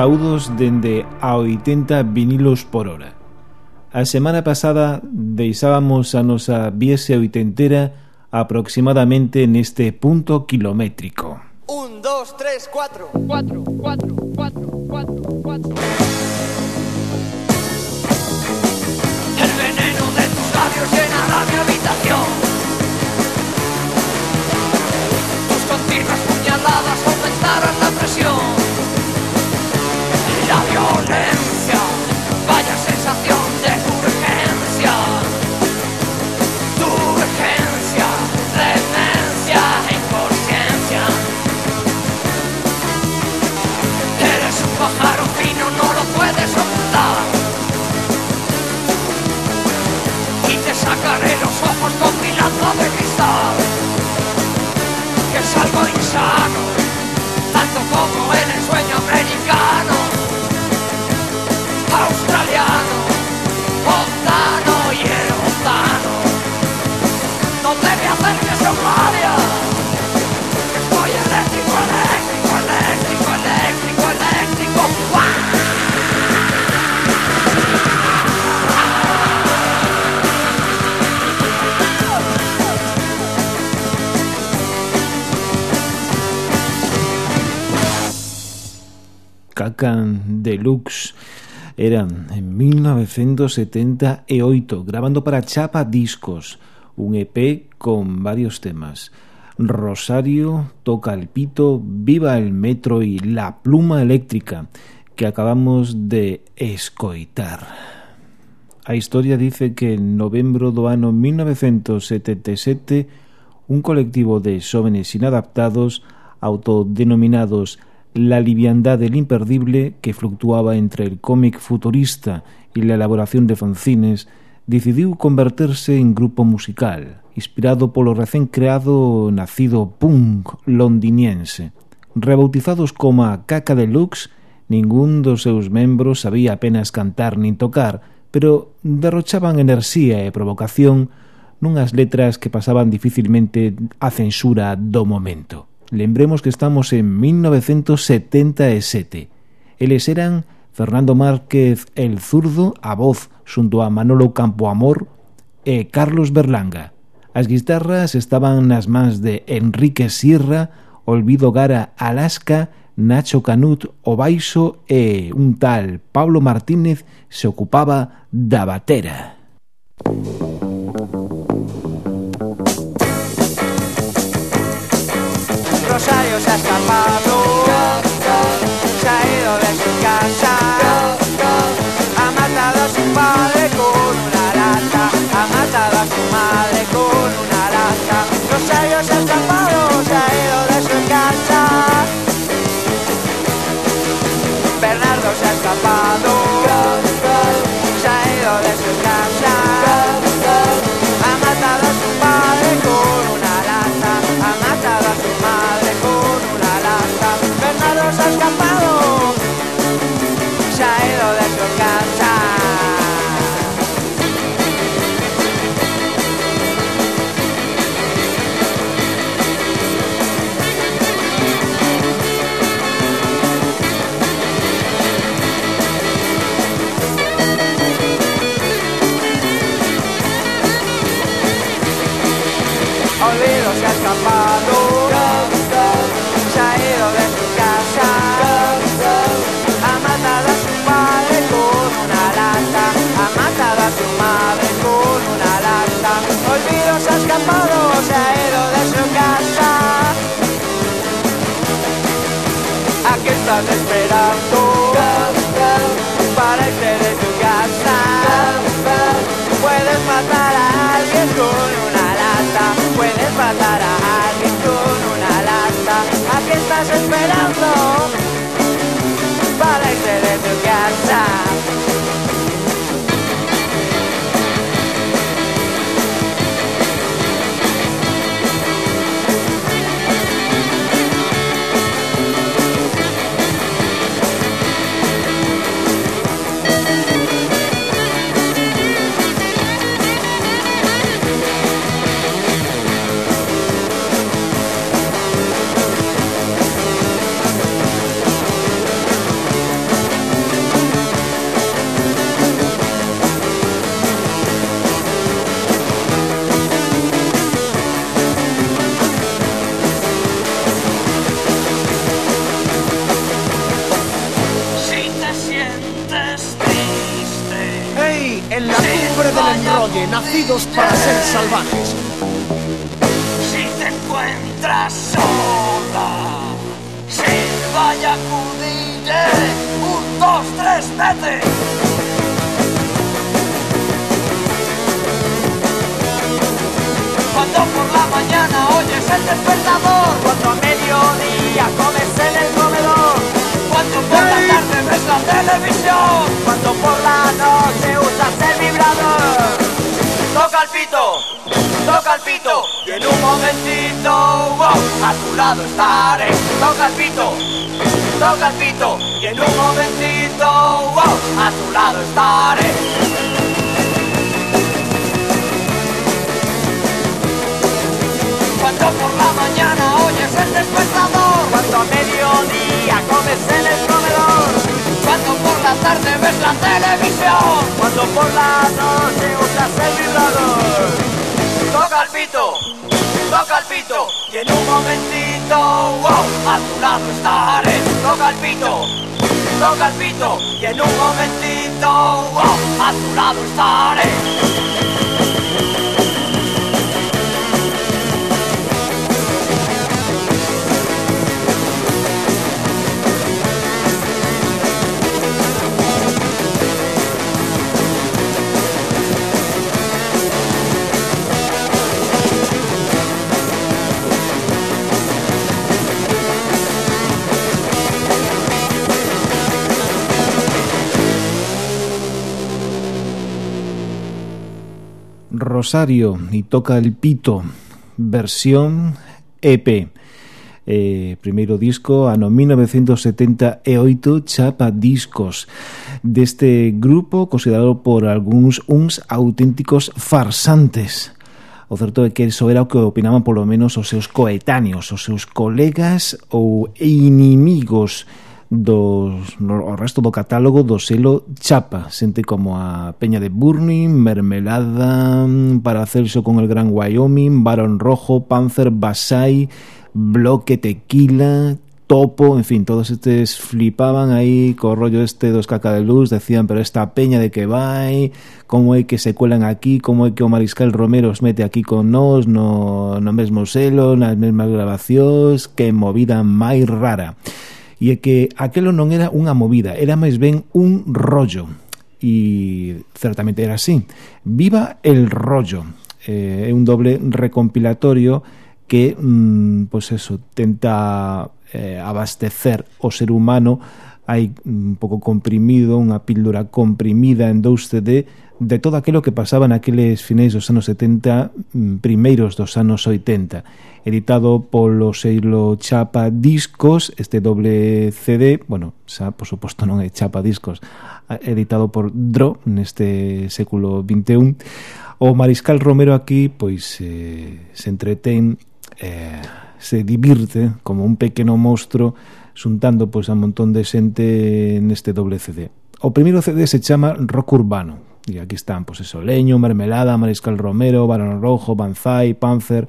Saudos dende a 80 vinilos por hora. A semana pasada deixábamos a nosa viese oitentera aproximadamente neste punto kilométrico. Un, dos, tres, cuatro. Cuatro, cuatro, cuatro, cuatro, cuatro. El veneno de tus labios llenará mi habitación. Tus continuas puñaladas and Deluxe. Eran en 1978, grabando para Chapa Discos, un EP con varios temas. Rosario, Toca el Pito, Viva el Metro y La Pluma Eléctrica, que acabamos de escoitar. A historia dice que en novembro do ano 1977 un colectivo de xóvenes inadaptados autodenominados la liviandad del imperdible que fluctuaba entre el cómic futurista e la elaboración de fanzines, decidiu converterse en grupo musical, inspirado polo recén creado nacido punk londiniense. Rebautizados como a Caca Deluxe, ningún dos seus membros sabía apenas cantar nin tocar, pero derrochaban enerxía e provocación nunhas letras que pasaban dificilmente a censura do momento. Lembremos que estamos en 1977. Eles eran Fernando Márquez El Zurdo, a voz xunto a Manolo Campoamor e Carlos Berlanga. As guitarras estaban nas mans de Enrique Sierra, Olvido Gara Alaska, Nacho Canut o baixo e un tal Pablo Martínez se ocupaba da batera. Thank. my Toca el pito, y en un momentito, wow, a tu lado estaré. Rosario y toca el pito, versión EP. Eh, primeiro disco ano 1978 chapa discos. Deste grupo considerado por algúns uns auténticos farsantes. O certo é que iso era o que opinaban polo menos os seus coetáneos, os seus colegas ou inimigos dos, no, o resto do catálogo do selo Chapa, xente como a Peña de Burning, Mermelada, Paracelso con el Gran Wyoming, Barón Rojo, Panzer, Basai, Bloque Tequila, Topo, en fin, todos estes flipaban aí co rollo este dos caca de luz, decían, pero esta peña de que vai, como é que se cuelan aquí, como é que o Mariscal Romero os mete aquí con nós, no, no mesmo selo, nas mesmas grabacións, que movida máis rara e é que aquelo non era unha movida, era máis ben un rollo. E certamente era así. Viva el rollo. Eh, é un doble recompilatorio que, mm, pois pues eso, tenta eh, abastecer o ser humano. Hai un pouco comprimido, unha píldora comprimida en dous CD de todo aquilo que pasaba naqueles finais dos anos 70, mm, primeiros dos anos 80. Editado polo selo Chapa Discos, este doble CD, bueno, xa por suposto non é Chapa Discos, ah, editado por Dro neste século 21. O Mariscal Romero aquí pois eh, se entretén eh, se divirte como un pequeno monstro xuntando pois a un montón de xente neste doble CD. O primeiro CD se chama Rock Urbano, Y aquí están, pues eso, Leño, Mermelada, Mariscal Romero, Barón Rojo, Banzai, Panzer.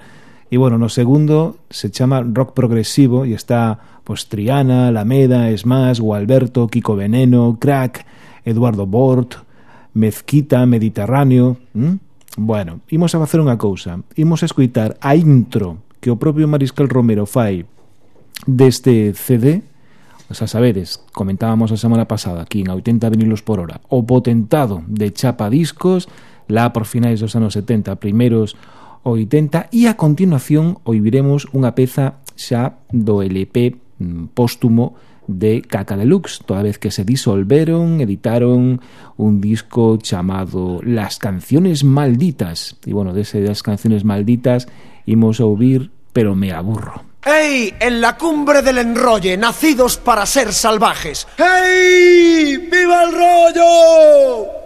Y bueno, no segundo se chama rock progresivo e está pues Triana, Alameda, Esmas, Gualberto, Kiko Veneno, Crack, Eduardo Bort, Mezquita, Mediterráneo. ¿Mm? Bueno, imos a facer unha cousa. Imos a escuitar a intro que o propio Mariscal Romero fai deste CD Xa sabedes, comentábamos a semana pasada aquí en 80 vinilos por hora O potentado de chapa discos lá por finais dos anos 70, primeiros 80 E a continuación oiviremos unha peza xa do LP mm, póstumo de Caca Deluxe, toda vez que se disolveron, editaron un disco chamado Las Canciones Malditas. E, bueno, dese das canciones malditas imos a ouvir Pero me aburro. ¡Ey! En la cumbre del enrolle, nacidos para ser salvajes. ¡Ey! ¡Viva el rollo!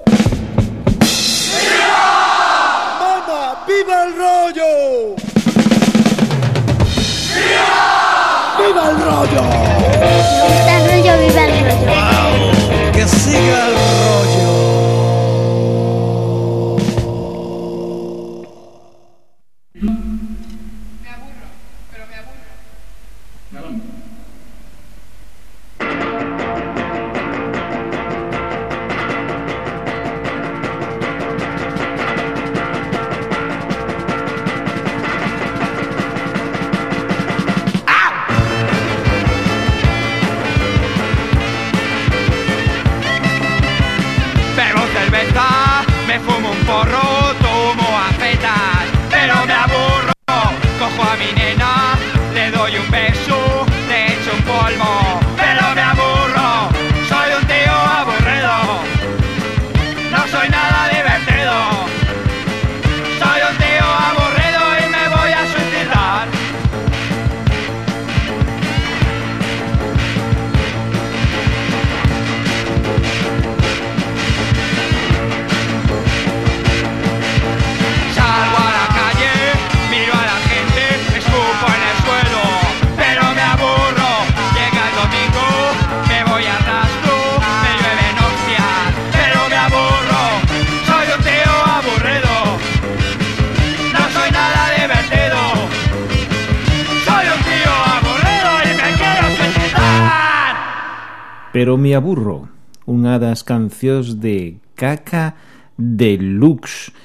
Eu me aburro, unha das cancións de Caca Deluxe.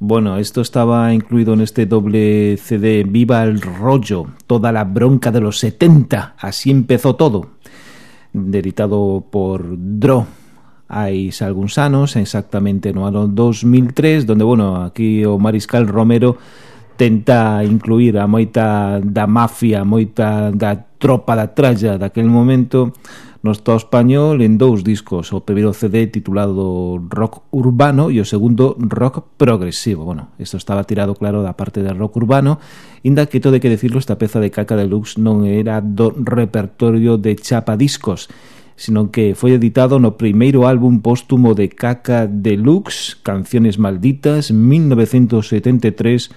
Bueno, esto estaba incluido neste doble CD Viva el rollo, toda la bronca de los 70, así empezó todo. Editado por Dro hai algúns anos, exactamente no ano 2003, donde, bueno, aquí o Mariscal Romero tenta incluir a moita da mafia, moita da tropa da tralla daquel momento no Estado español en dous discos. O primeiro CD titulado Rock Urbano e o segundo Rock Progresivo. Bueno, isto estaba tirado claro da parte de rock urbano, inda que todo de que decirlo, esta peza de Caca Deluxe non era do repertorio de Chapa Discos, sino que foi editado no primeiro álbum póstumo de Caca Deluxe, Canciones Malditas, 1973,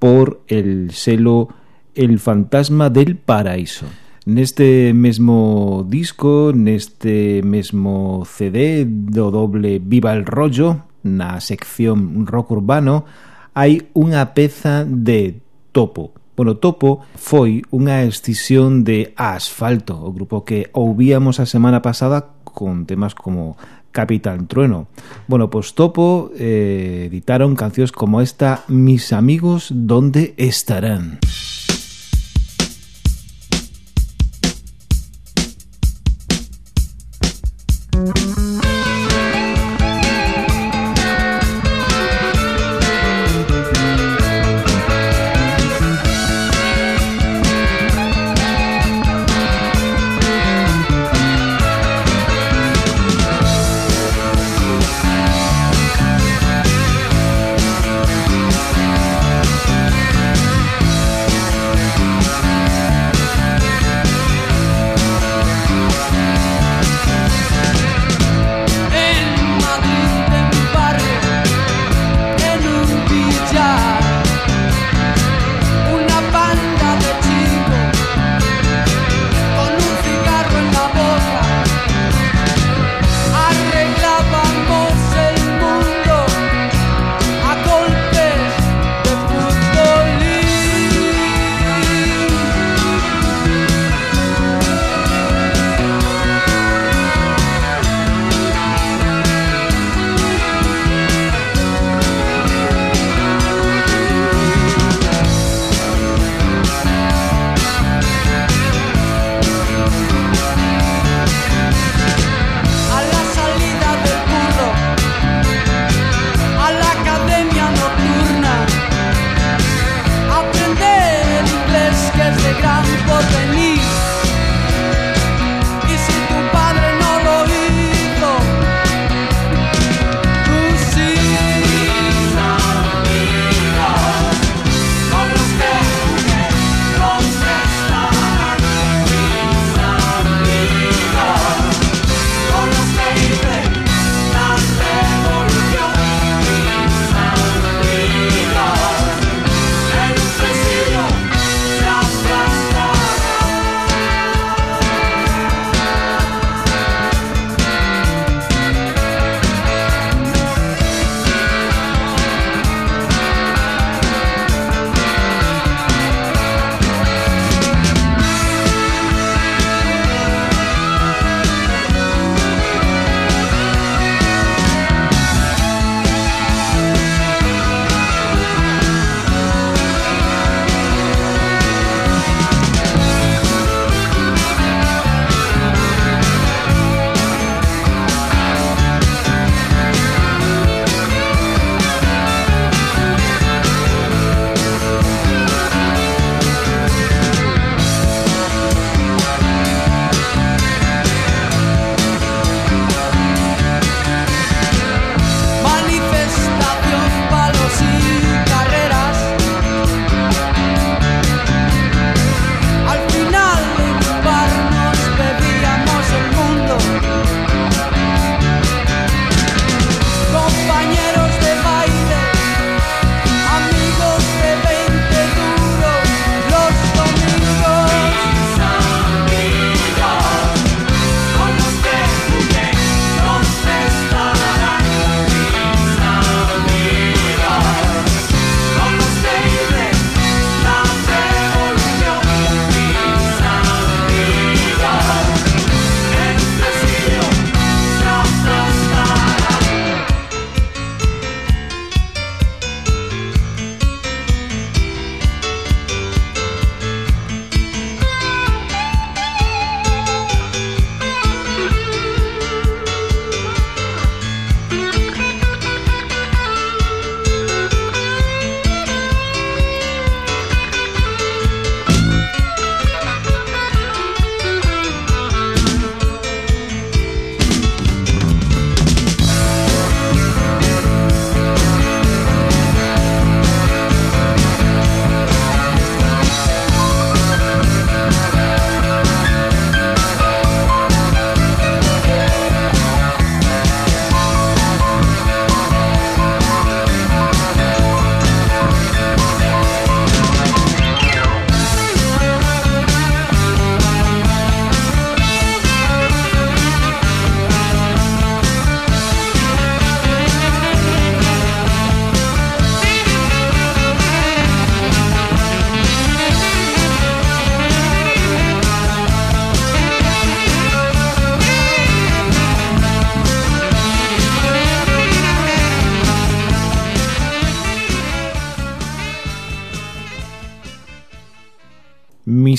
por el selo El Fantasma del Paraíso. Neste mesmo disco, neste mesmo CD do doble Viva el Rollo, na sección rock urbano, hai unha peza de Topo. Bueno, Topo foi unha escisión de Asfalto, o grupo que ouvíamos a semana pasada con temas como Capital Trueno. Bueno, pues Topo eh, editaron cancións como esta Mis amigos, ¿dónde estarán? Música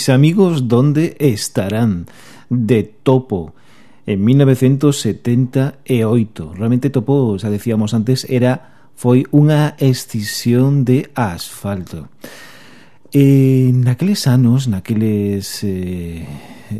mis amigos donde estarán de topo en 1978. Realmente topo, xa decíamos antes, era foi unha escisión de asfalto. E naqueles anos, naqueles eh,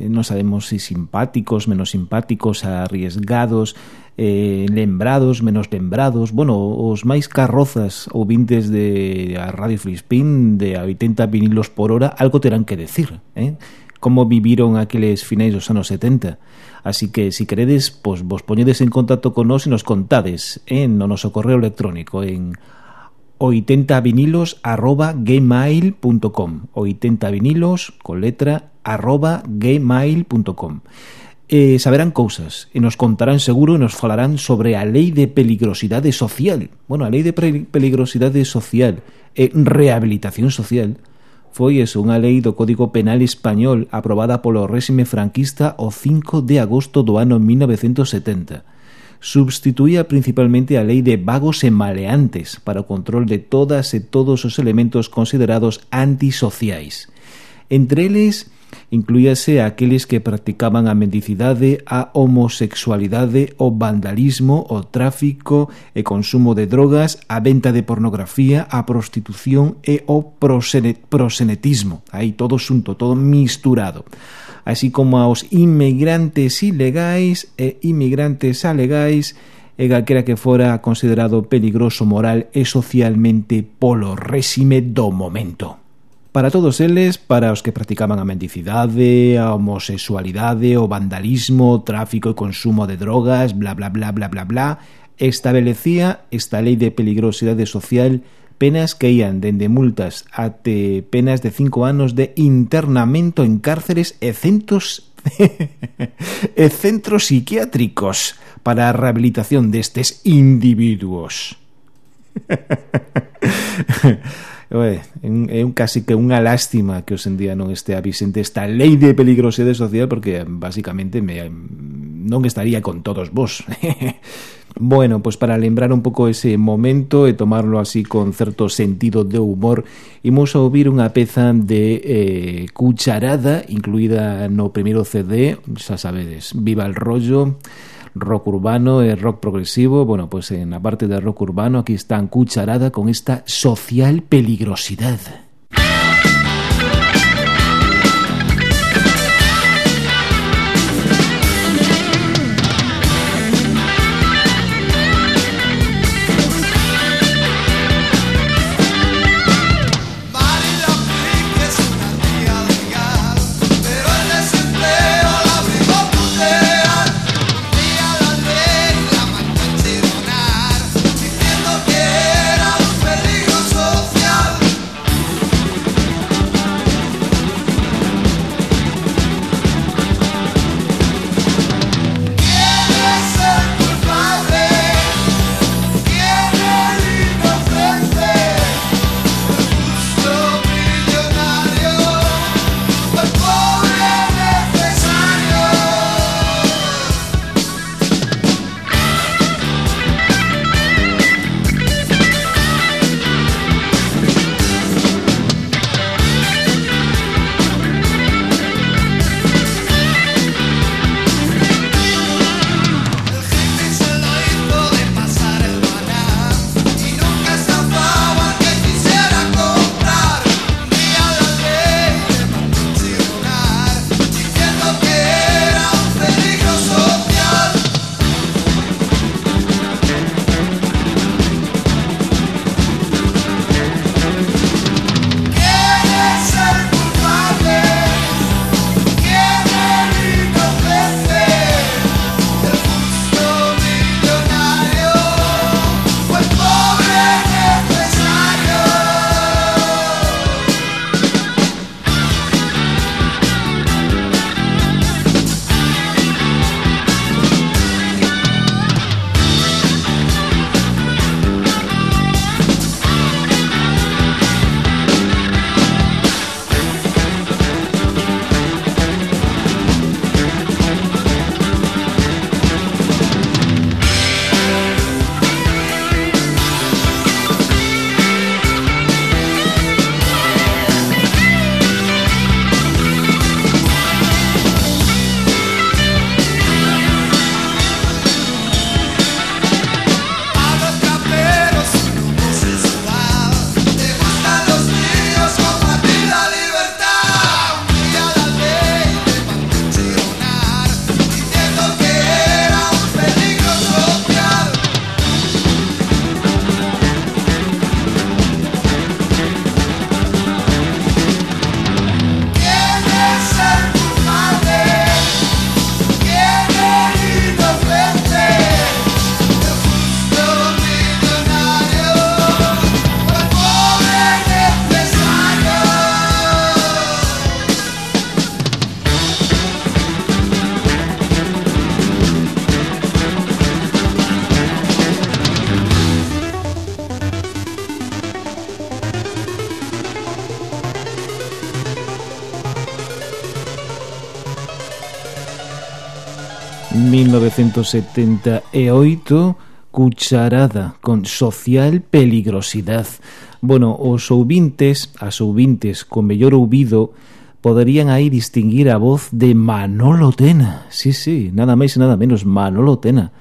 non sabemos se si simpáticos, menos simpáticos, arriesgados, eh, lembrados, menos lembrados, bueno, os máis carrozas ou vintes de a Radio Frispín de a 80 vinilos por hora, algo terán que decir, eh? como viviron aqueles finais dos anos 70. Así que, si queredes, pois vos poñedes en contacto con nós e nos contades eh, no noso correo electrónico en 80 vinilos arroba gmail.com 80 vinilos con letra arroba gmail.com eh, saberán cousas e nos contarán seguro e nos falarán sobre a lei de peligrosidade social. Bueno, a lei de peligrosidade social e rehabilitación social foi eso, unha lei do Código Penal Español aprobada polo réxime franquista o 5 de agosto do ano 1970. Substituía principalmente a lei de vagos e maleantes para o control de todas e todos os elementos considerados antisociais. Entre eles, Incluíase aqueles que practicaban a mendicidade, a homosexualidade, o vandalismo, o tráfico e consumo de drogas, a venta de pornografía, a prostitución e o prosenetismo. Aí todo xunto, todo misturado así como aos inmigrantes ilegais e inmigrantes alegais e calquera que fora considerado peligroso moral e socialmente polo réxime do momento. Para todos eles, para os que practicaban a mendicidade, a homosexualidade, o vandalismo, o tráfico e consumo de drogas, bla bla bla bla bla bla, establecía esta lei de peligrosidade social penas que ían dende multas até penas de 5 anos de internamento en cárceres e centros e centros psiquiátricos para a rehabilitación destes individuos. Ué, é un casi que unha lástima que hoxendía non este a Vicente esta lei de peligrosidade social porque eh, basicamente me, non estaría con todos vos. Bueno, pois pues para lembrar un pouco ese momento e tomarlo así con certo sentido de humor, imos a ouvir unha peza de eh, Cucharada, incluída no primeiro CD, xa sabedes, Viva el rollo, rock urbano e rock progresivo. Bueno, pues en la parte de rock urbano aquí están Cucharada con esta social peligrosidad. 1978 Cucharada con Social Peligrosidade Bueno, os ouvintes, as ouvintes con mellor ouvido poderían aí distinguir a voz de Manolo Tena. Sí, sí, nada máis e nada menos Manolo Tena.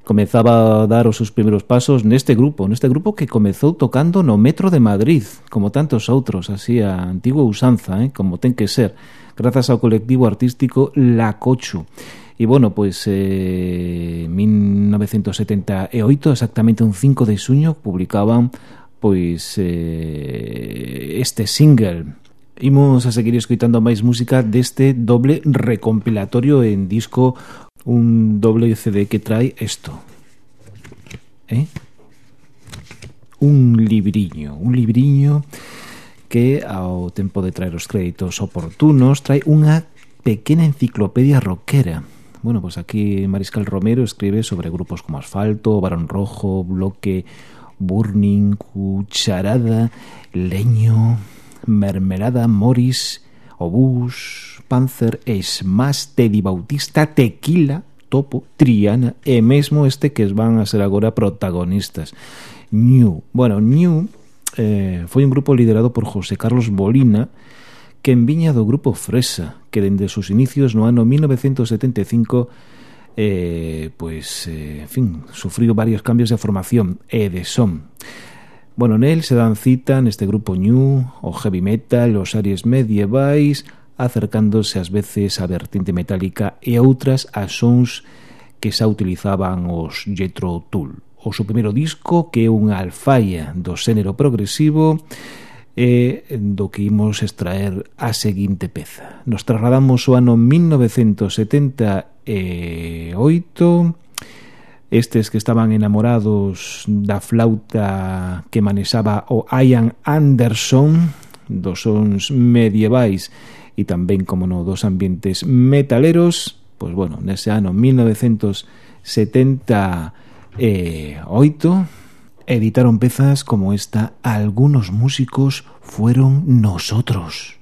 Comezaba a dar os seus primeiros pasos neste grupo, neste grupo que comezou tocando no metro de Madrid, como tantos outros, así a antigua usanza, eh, como ten que ser, grazas ao colectivo artístico La Cochu. E, bueno, pois, eh, 1978, exactamente un 5 de suño, publicaban pois eh, este single. Imos a seguir escoitando máis música deste doble recompilatorio en disco, un doble CD que trae isto. Eh? Un libriño, un libriño que ao tempo de traer os créditos oportunos trae unha pequena enciclopedia rockera Bueno, pues aquí Mariscal Romero escribe sobre grupos como Asfalto, Barón Rojo, Bloque, Burning, Cucharada, Leño, Mermelada, Morris, Obús, Panzer, Smash, Teddy Bautista, Tequila, Topo, Triana e mesmo este que van a ser agora protagonistas. New. Bueno, New eh, foi un grupo liderado por José Carlos Bolina, quen viña do grupo Fresa, que dende os seus inicios no ano 1975 eh, pois, eh, en fin, sufriu varios cambios de formación e de son. Bueno, nel se dan cita neste grupo New, o heavy metal, os aries medievais, acercándose ás veces á vertente metálica e outras a sons que xa utilizaban os Jethro Tull. O seu primeiro disco, que é unha alfaia do xénero progresivo, e do que imos extraer a seguinte peza. Nos trasladamos o ano 1978 estes que estaban enamorados da flauta que manexaba o Ian Anderson dos sons medievais e tamén, como no, dos ambientes metaleros, pois bueno, nese ano 1978 editaron pezas como esta Algunos músicos fueron nosotros.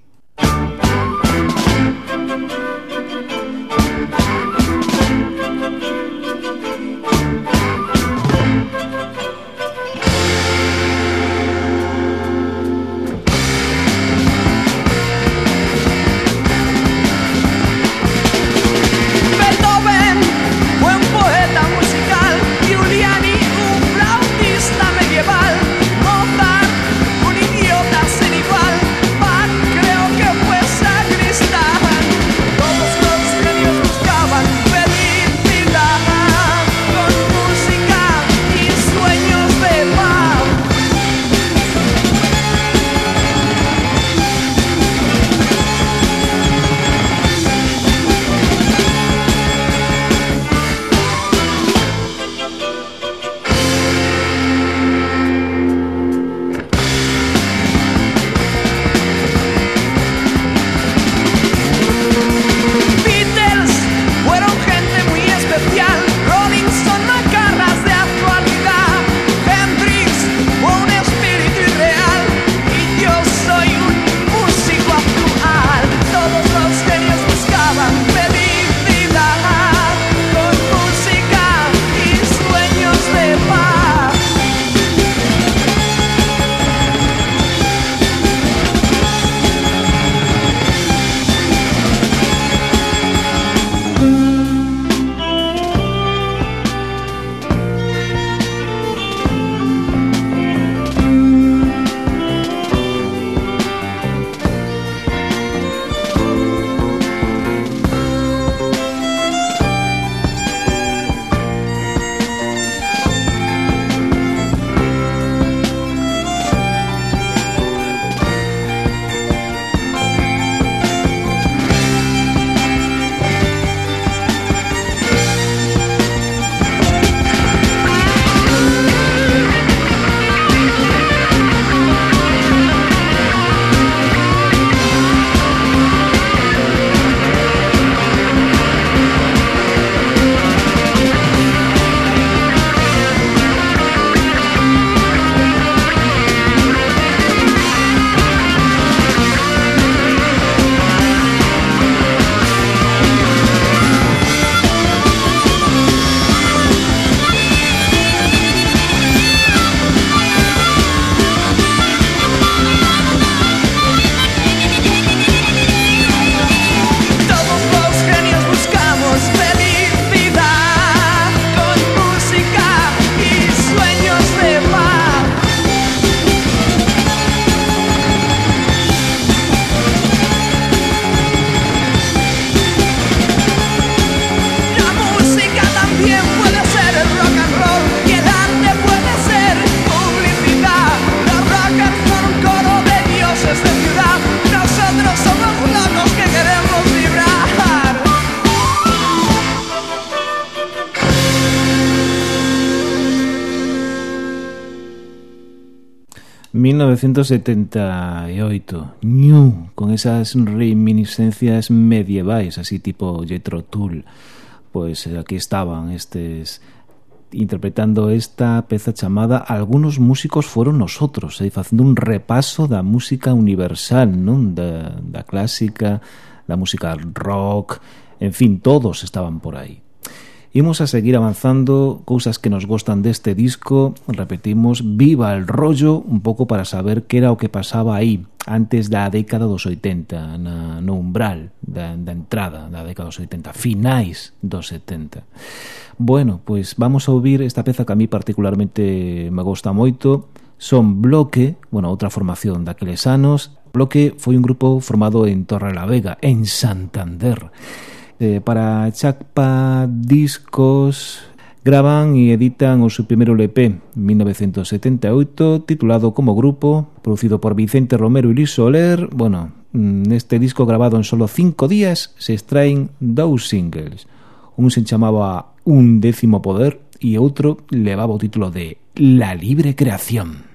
1978, New, con esas reminiscencias medievais, así tipo Jethro Tull. Pois aquí estaban estes interpretando esta peza chamada Algunos músicos foron nosotros, eh, facendo un repaso da música universal, non? Da, da clásica, da música rock, en fin, todos estaban por aí. Imos a seguir avanzando cousas que nos gostan deste disco. Repetimos, viva el rollo, un pouco para saber que era o que pasaba aí antes da década dos 80, na, no umbral da, da entrada da década dos 80, finais dos 70. Bueno, pois vamos a ouvir esta peza que a mí particularmente me gosta moito. Son Bloque, bueno, outra formación daqueles anos. Bloque foi un grupo formado en Torre la Vega, en Santander eh, para Chacpa Discos graban e editan o seu primeiro LP 1978 titulado como grupo producido por Vicente Romero e Luis Soler. Bueno, mm, neste disco grabado en solo cinco días se extraen dous singles. Un se chamaba Un décimo poder e outro levaba o título de La libre creación.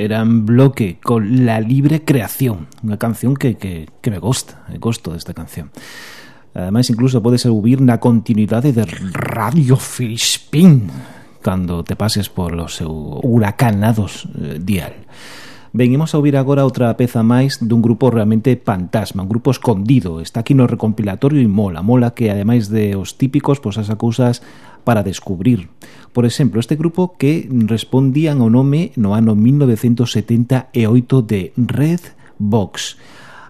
eran bloque con La Libre Creación, una canción que, que, que me gusta, me gusto desta canción. Ademais, incluso podes ouvir na continuidade de Radio Filispín cando te pases por os seu huracanados eh, dial. Venimos a ouvir agora outra peza máis dun grupo realmente fantasma, un grupo escondido. Está aquí no recompilatorio e mola, mola que ademais de os típicos, pois as acusas para descubrir. Por exemplo, este grupo que respondían ao nome no ano 1978 de Red Box.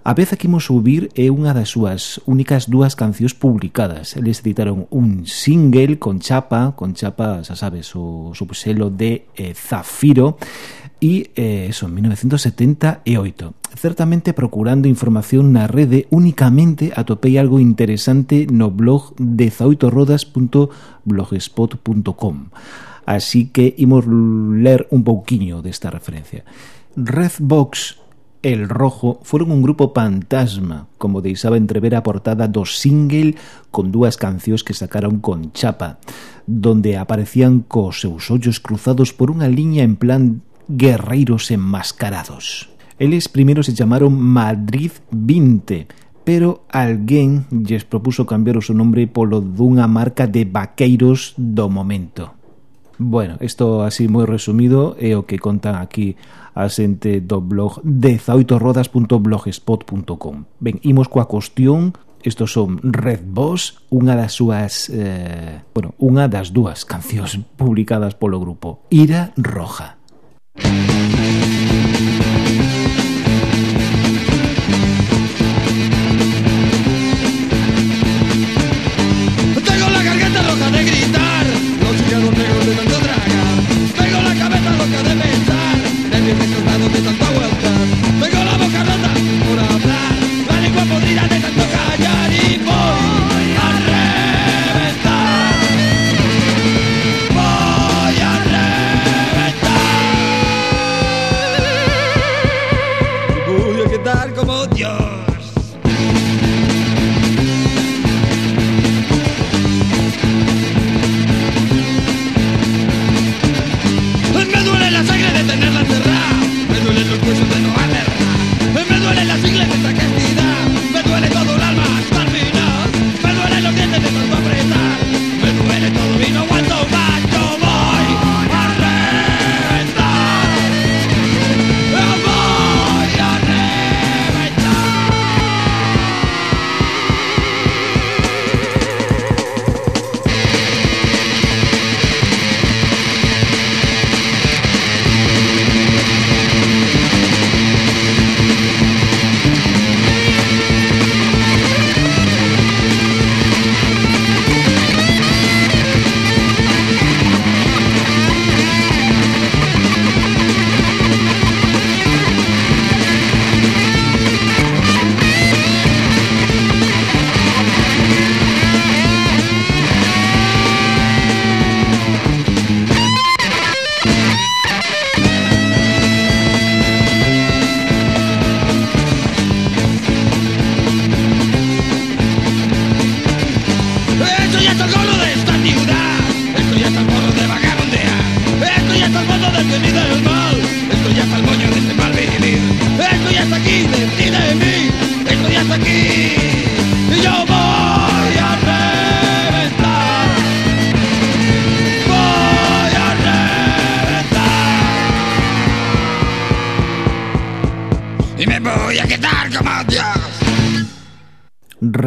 A peza que imos subir é unha das súas únicas dúas cancións publicadas. Eles editaron un single con chapa, con chapa, xa sabes, o subselo de eh, Zafiro, e eh, eso, en 1978 certamente procurando información na rede únicamente atopei algo interesante no blog 18rodas.blogspot.com así que imos ler un pouquiño desta referencia. Redbox El Rojo foron un grupo fantasma, como deixaba entrever a portada do single con dúas cancións que sacaron con chapa, donde aparecían cos seus ollos cruzados por unha liña en plan guerreiros enmascarados. Eles primeiro se chamaron Madrid 20, pero alguén lles propuso cambiar o seu nombre polo dunha marca de vaqueiros do momento. Bueno, isto así moi resumido é o que contan aquí a xente do blog 18rodas.blogspot.com Ben, imos coa cuestión Estos son Red Boss, unha das súas, eh, bueno, unha das dúas cancións publicadas polo grupo Ira Roja. Thank you.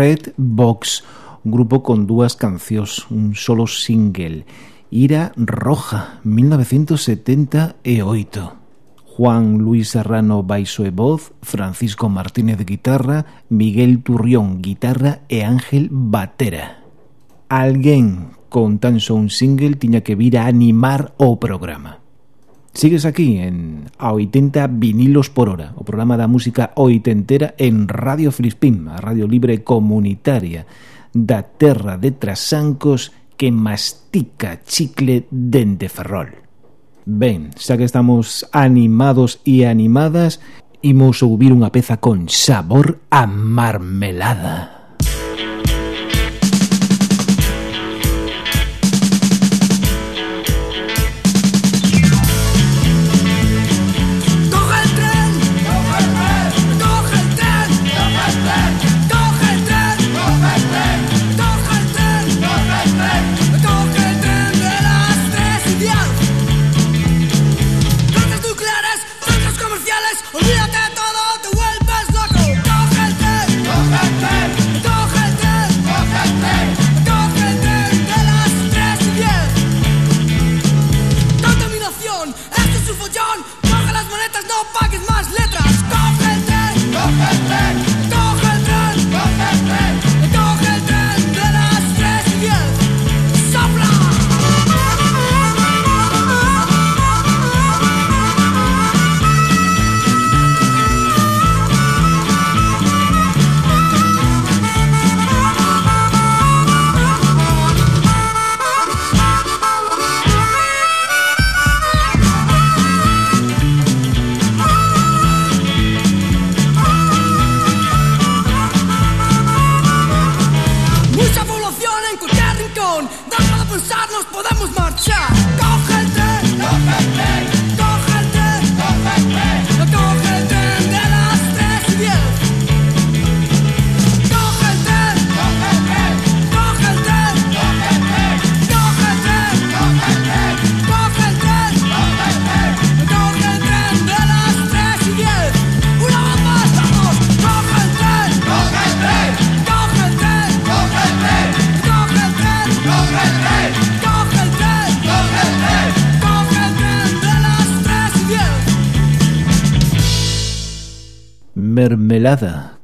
Red Box, un grupo con dúas cancións, un solo single. Ira Roja, 1978. Juan Luis Serrano baixo e voz, Francisco Martínez guitarra, Miguel Turrión guitarra e Ángel Batera. Alguén con tan só un single tiña que vir a animar o programa. Sigues aquí en A 80 vinilos por hora, o programa da música oitentera en Radio Frispín, a radio libre comunitaria da terra de Trasancos que mastica chicle dende Ferrol. Ben, xa que estamos animados e animadas, imos ouvir unha peza con sabor a marmelada.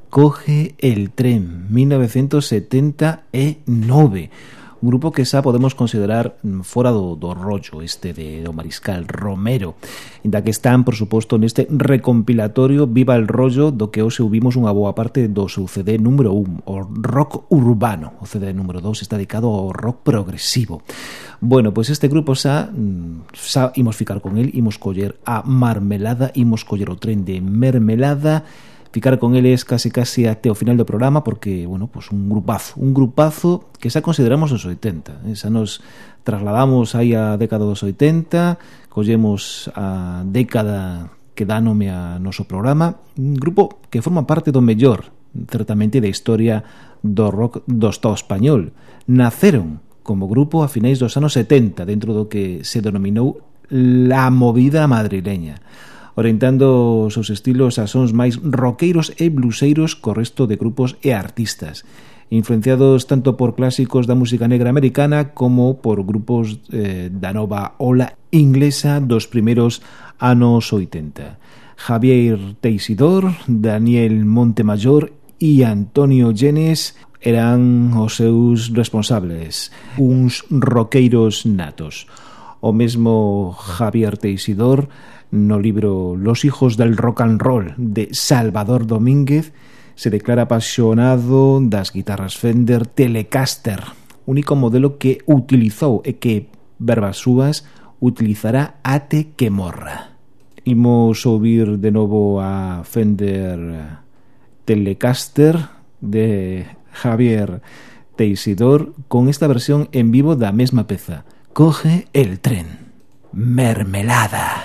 Coge el tren, 1979 un grupo que xa podemos considerar mm, fora do, do rollo este de do Mariscal Romero Da que están, por suposto, neste recompilatorio Viva el rollo do que hoxe ubimos unha boa parte do seu CD número 1 o rock urbano. O CD número 2 está dedicado ao rock progresivo. Bueno, pois pues este grupo xa mm, xa imos ficar con el imos coller a Marmelada imos coller o tren de Mermelada ficar con eles case case até o final do programa porque, bueno, pues un grupazo, un grupazo que xa consideramos os 80, eh? xa nos trasladamos aí a década dos 80, collemos a década que dá nome a noso programa, un grupo que forma parte do mellor, certamente da historia do rock do Estado español. Naceron como grupo a finais dos anos 70 dentro do que se denominou la movida madrileña orientando os seus estilos a sons máis roqueiros e bluseiros co resto de grupos e artistas influenciados tanto por clásicos da música negra americana como por grupos eh, da nova ola inglesa dos primeiros anos 80. Javier Teixidor, Daniel Montemayor e Antonio Llenes eran os seus responsables, uns roqueiros natos o mesmo Javier Teixidor no libro Los hijos del rock and roll de Salvador Domínguez se declara apasionado das guitarras Fender Telecaster, único modelo que utilizou e que Verbas súas utilizará ate que morra. Imos ouvir de novo a Fender Telecaster de Javier Teixidor con esta versión en vivo da mesma peza. Coge el tren. Mermelada.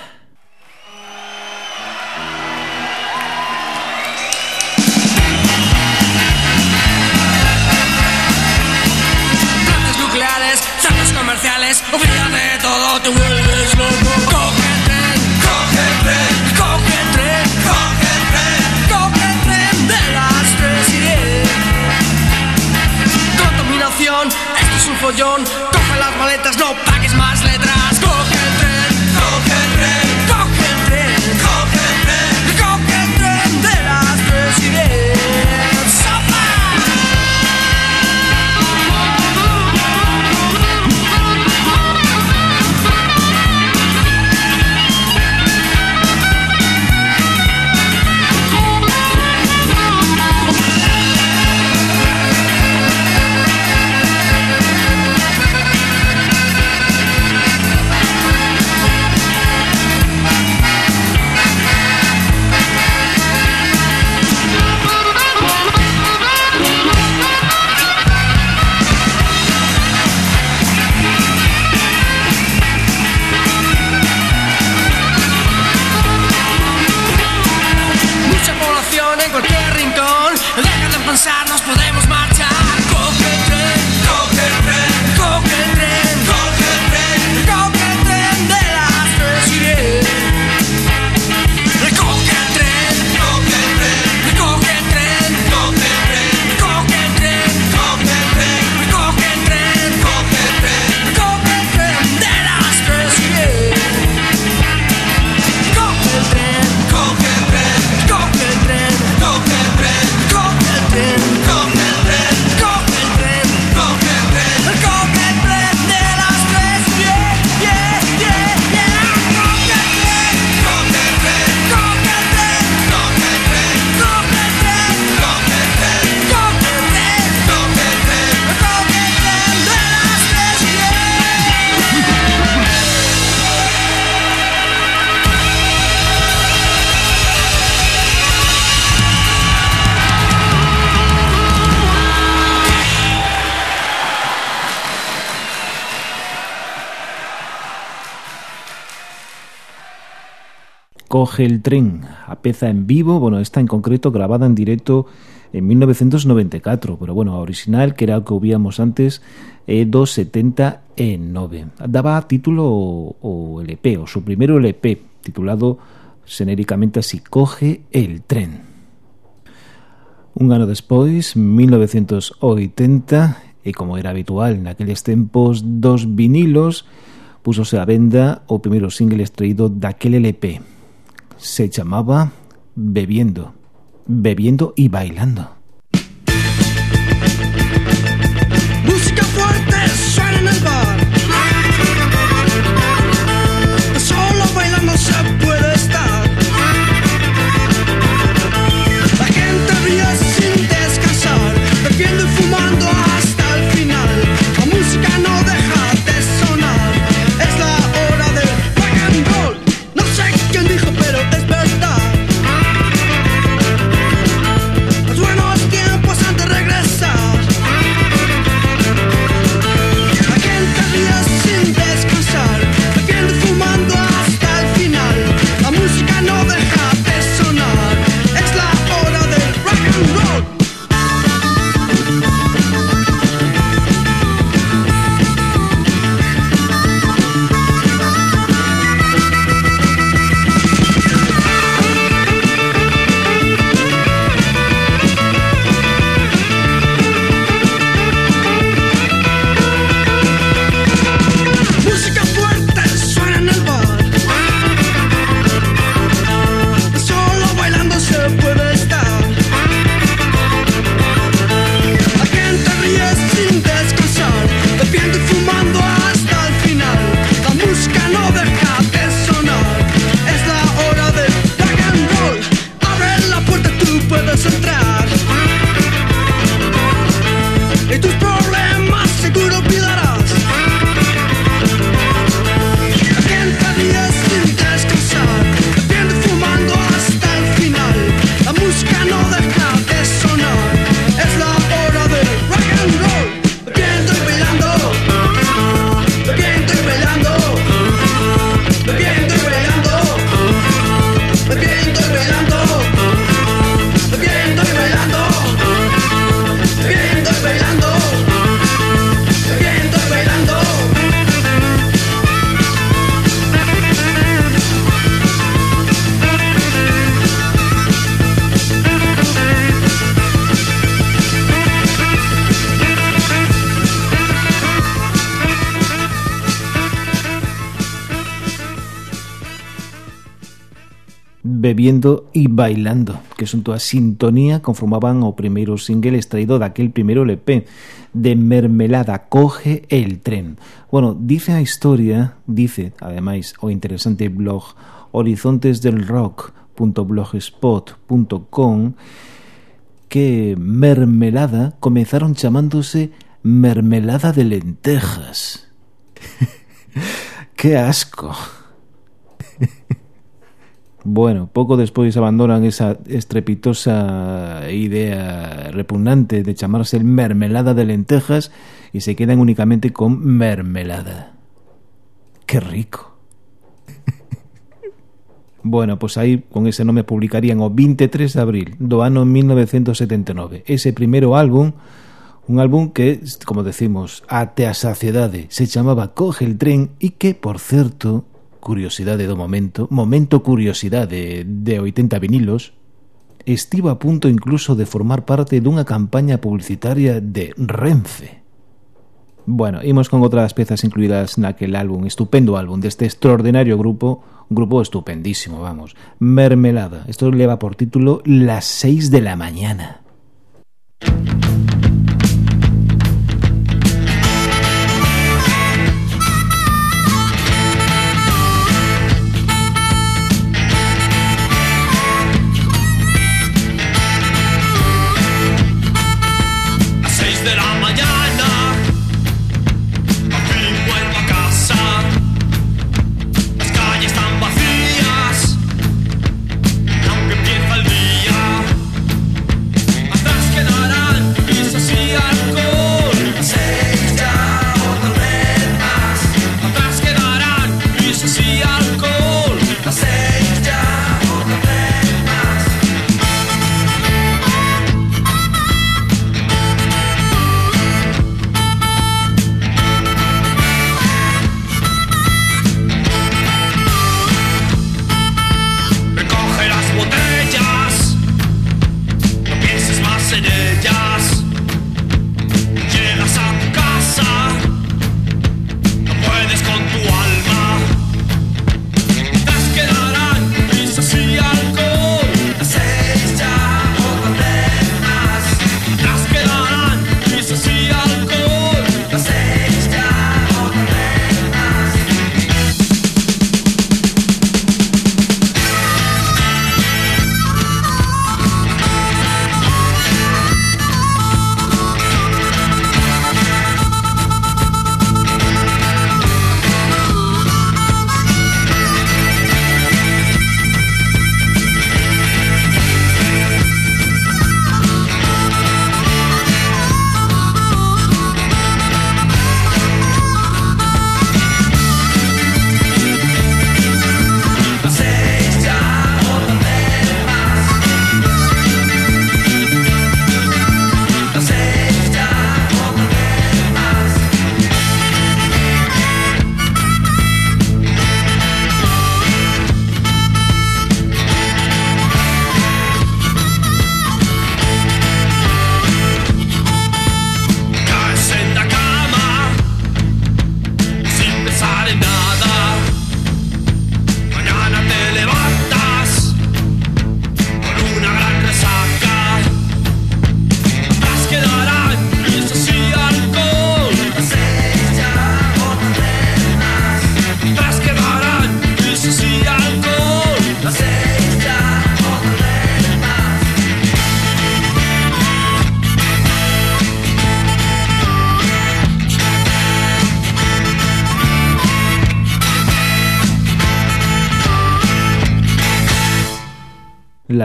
Olvídate todo, te vuelves loco. Coge el tren, coge el tren, coge el tren, coge el tren, coge el tren de las tres y diez. Contaminación, esto es un follón. Coge el tren, a peza en vivo, bueno, esta en concreto grabada en directo en 1994, pero bueno, a original que era o que ouvíamos antes é do 79. Daba título o, o LP, o su primeiro LP, titulado xenéricamente así, Coge el tren. Un ano despois, 1980, e como era habitual naqueles tempos dos vinilos, púsose a venda o primeiro single extraído daquele LP, se chamaba Bebiendo. bebiendo y bailando. Bailando, que xunto a Sintonía conformaban o primeiro single extraído daquel primeiro LP de Mermelada Coge el Tren. Bueno, dice a historia, dice, ademais, o interesante blog horizontesdelrock.blogspot.com que Mermelada comenzaron chamándose Mermelada de Lentejas. ¡Qué asco! Bueno, pouco despois abandonan esa estrepitosa idea repugnante de chamarse mermelada de lentejas y se quedan únicamente con mermelada. ¡Qué rico! Bueno, pois aí con ese nome publicarían o 23 de abril do ano 1979 ese primeiro álbum, un álbum que, como decimos, ate a saciedade se chamaba Coge el tren e que, por certo, curiosidade do momento, momento curiosidade de 80 vinilos, estivo a punto incluso de formar parte dunha campaña publicitaria de Renfe. Bueno, imos con outras pezas incluídas naquel álbum, estupendo álbum deste extraordinario grupo, grupo estupendísimo, vamos, Mermelada. Isto leva por título Las 6 de la mañana. Música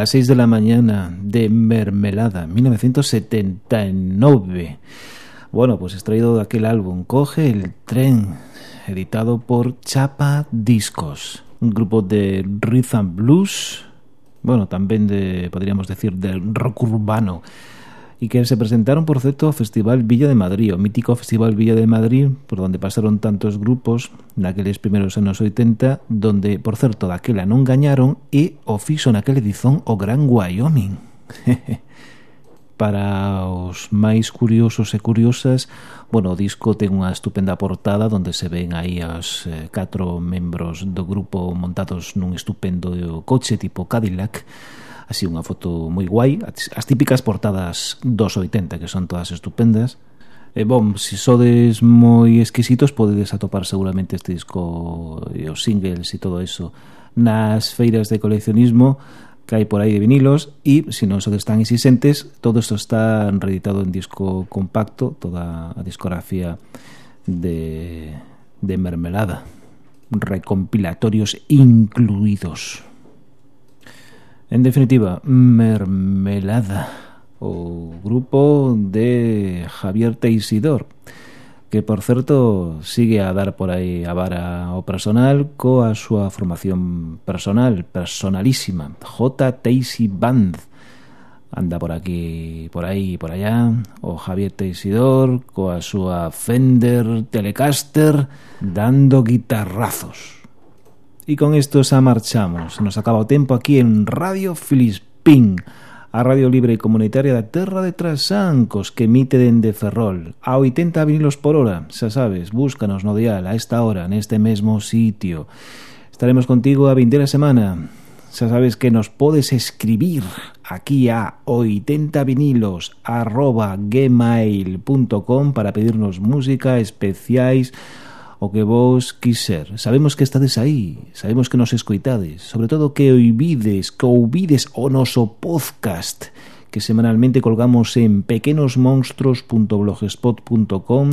Las 6 de la mañana de Mermelada, 1979. Bueno, pues extraído de aquel álbum Coge el tren, editado por Chapa Discos, un grupo de rhythm blues, bueno, también de, podríamos decir, de rock urbano, y que se presentaron, por cierto, ao Festival Villa de Madrid, o mítico Festival Villa de Madrid, por donde pasaron tantos grupos naqueles primeros anos 80, donde, por certo, daquela non gañaron e o fixo naquela edición o Gran Wyoming. Para os máis curiosos e curiosas, bueno, o disco ten unha estupenda portada onde se ven aí os eh, catro membros do grupo montados nun estupendo coche tipo Cadillac, así unha foto moi guai, as típicas portadas dos 80 que son todas estupendas. Eh, e bom, se sodes moi exquisitos podedes atopar seguramente este disco e os singles e todo eso nas feiras de coleccionismo que hai por aí de vinilos. E se non sodes tan exixentes todo isto está reeditado en disco compacto toda a discografía de, de mermelada. Recompilatorios incluídos. En definitiva, Mermelada, o grupo de Javier Teisidor, que por certo sigue a dar por aí a vara o personal coa súa formación personal, personalísima, J. Teisi Band. Anda por aquí, por aí, por allá, o Javier Teisidor coa súa Fender Telecaster dando guitarrazos. E con isto xa marchamos. Nos acaba o tempo aquí en Radio Filispín, a radio libre e comunitaria da Terra de Trasancos que emite dende Ferrol a 80 vinilos por hora, xa sabes, búscanos no dial a esta hora, neste mesmo sitio. Estaremos contigo a vindeira semana. Xa sabes que nos podes escribir aquí a 80 vinilos arroba gmail.com para pedirnos música especiais o que vos quiser. Sabemos que estades aí, sabemos que nos escoitades, sobre todo que oivides, que ouvides o noso podcast que semanalmente colgamos en pequenosmonstros.blogspot.com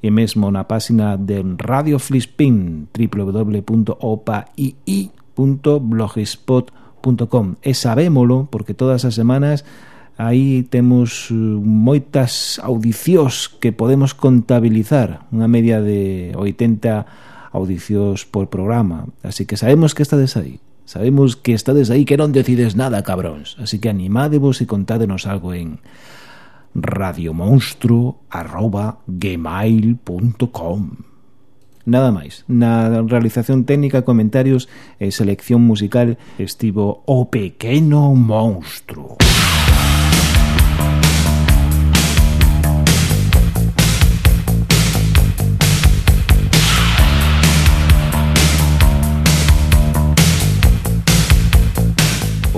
e mesmo na página de Radio Flispin www.opaii.blogspot.com e sabémolo porque todas as semanas Aí temos eh, moitas audicións que podemos contabilizar, unha media de 80 audicións por programa. Así que sabemos que estades aí. Sabemos que estades aí, que non decides nada, cabróns. Así que animádevos e contádenos algo en radiomonstruo.gmail.com Nada máis. Na realización técnica, comentarios e selección musical estivo o pequeno monstruo.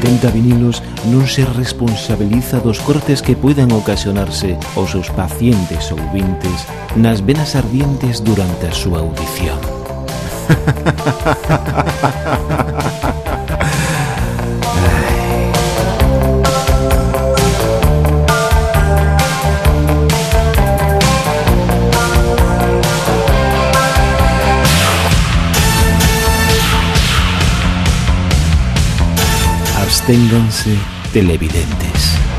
Tenta Vinilos non se responsabiliza dos cortes que poden ocasionarse aos seus pacientes ou vintes nas venas ardientes durante a súa audición. Absténganse televidentes.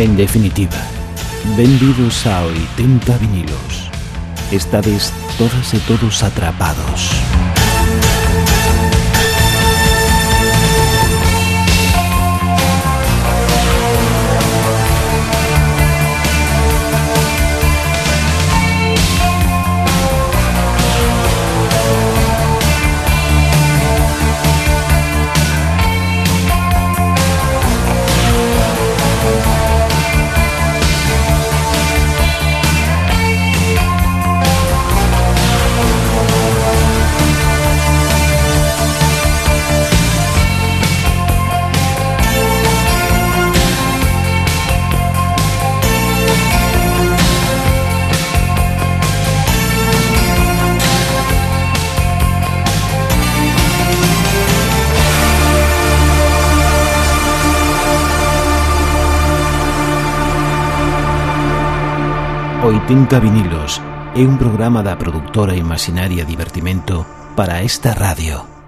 En definitiva, benvidos a 80 vinilos. Estades todas e todos atrapados. Tinta Vinilos é un programa da produtora Imaginaria Divertimento para esta radio.